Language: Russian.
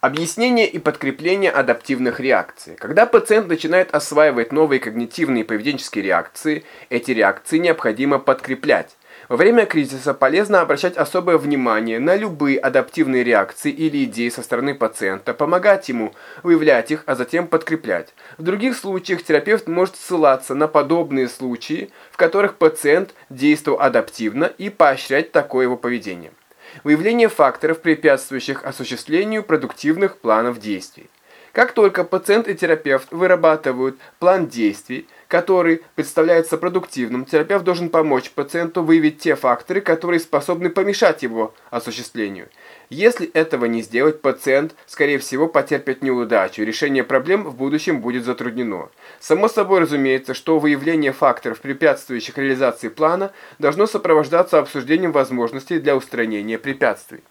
Объяснение и подкрепление адаптивных реакций. Когда пациент начинает осваивать новые когнитивные и поведенческие реакции, эти реакции необходимо подкреплять. Во время кризиса полезно обращать особое внимание на любые адаптивные реакции или идеи со стороны пациента, помогать ему выявлять их, а затем подкреплять. В других случаях терапевт может ссылаться на подобные случаи, в которых пациент действовал адаптивно и поощрять такое его поведение. Выявление факторов, препятствующих осуществлению продуктивных планов действий. Как только пациент и терапевт вырабатывают план действий, который представляется продуктивным, терапевт должен помочь пациенту выявить те факторы, которые способны помешать его осуществлению. Если этого не сделать, пациент, скорее всего, потерпит неудачу, решение проблем в будущем будет затруднено. Само собой разумеется, что выявление факторов, препятствующих реализации плана, должно сопровождаться обсуждением возможностей для устранения препятствий.